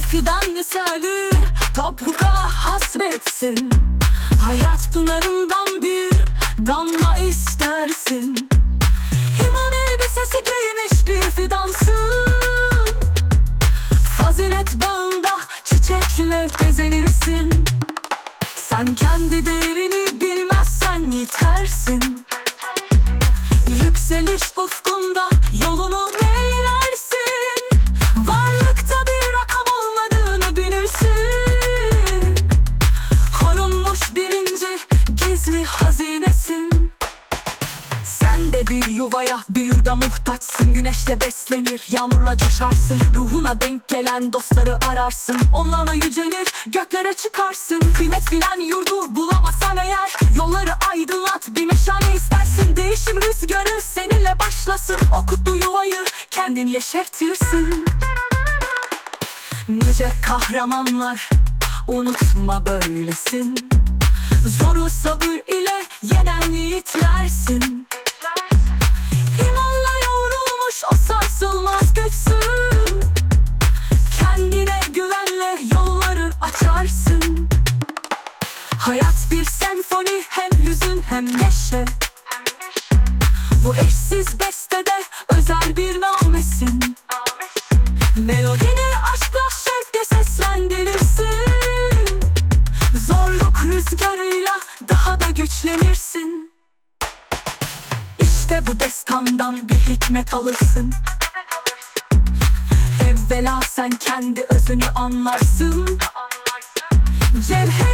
Fidan misali toprağa hasretsin. Hayat pınarından bir damla istersin. İman elbisesi giymiş bir fidansın. Fazilet bağında çiçekle bezenirsin Sen kendi değerini bilmezsen yitersin Yükseliş ufkunda yolunu yuvaya bir yurda muhtaçsın Güneşle beslenir yağmurla coşarsın Ruhuna denk gelen dostları ararsın Onlarla yücelir göklere çıkarsın Kıymet bilen yurdu bulamazsan eğer Yolları aydınlat bir meşale istersin Değişim rüzgarı seninle başlasın O yuvayı kendin yeşertirsin Nice kahramanlar unutma böylesin Zoru sabır ile yenen yiğitlersin Hayat bir senfoni hem hüzün hem neşe. Bu eşsiz bestede özel bir namesin. Melodini aşkla şevkle seslendirirsin. Zorluk rüzgarıyla daha da güçlenirsin. İşte bu destandan bir hikmet alırsın. Evvela sen kendi özünü anlarsın. Cevherin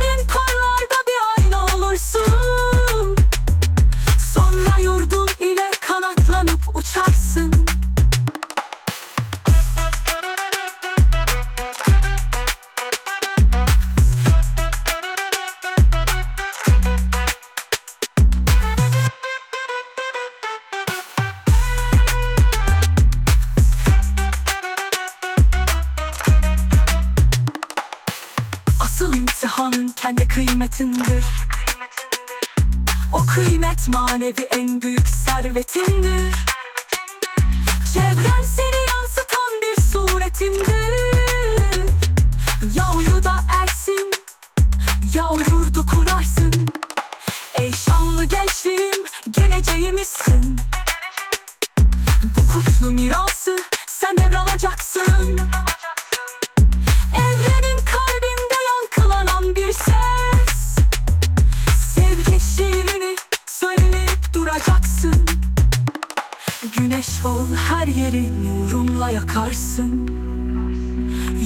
Asıl imtihanın kendi kıymetindir. O kıymet manevi en büyük servetindir. Çevren seni yansıtan bir suretindir. Ya uyuda ersin Ya yurdu kurarsın. Ey şanlı gençliğim geleceğimizsin. Bu kutlu mirası sen devralacaksın. Evrenin Güneş ol her yeri nurunla yakarsın.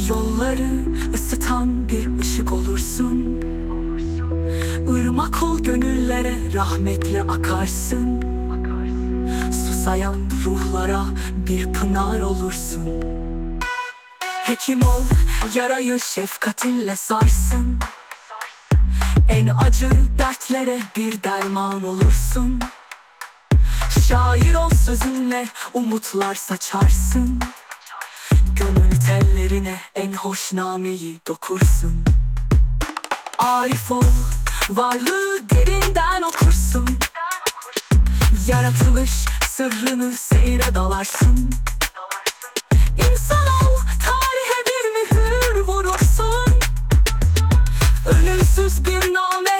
Yolları ısıtan bir ışık olursun. Irmak ol gönüllere rahmetle akarsın. Susayan ruhlara bir pınar olursun. Hekim ol, yarayı şefkatinle sarsın. En acı dertlere bir derman olursun Şair ol sözünle umutlar saçarsın. Gönül tellerine en hoş nameyi dokursun. Arif ol, varlığı derinden okursun. Yaratılış sırrını seyre dalarsın. İnsan ol, tarihe bir mühür vurursun. Ölümsüz bir name